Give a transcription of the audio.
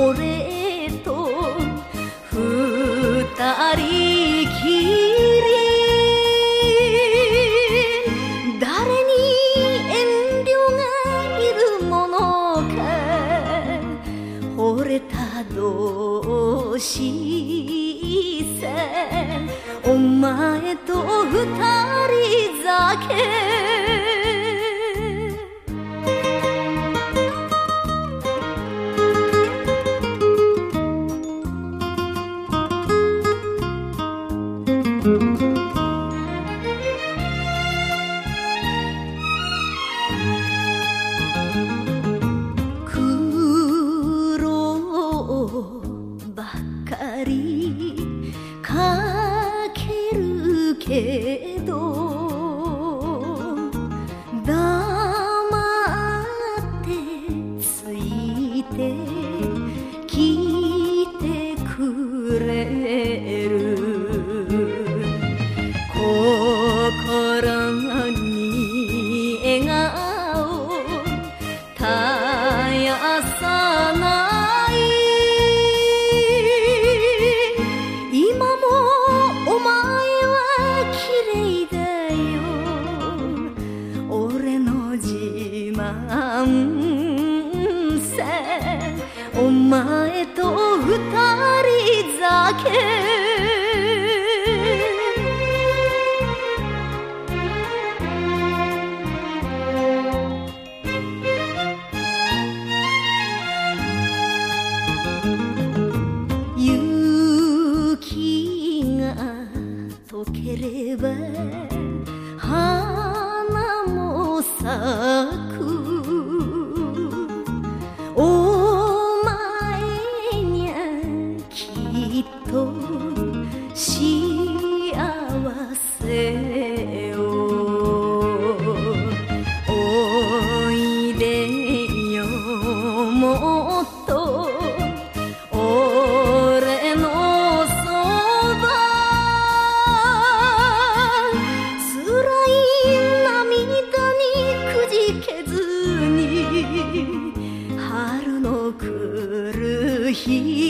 俺と二人きり。誰に遠慮がいるものか。惚れた同士さお前と二人酒かけるけど」お前と二人酒雪が溶ければ花も咲く。he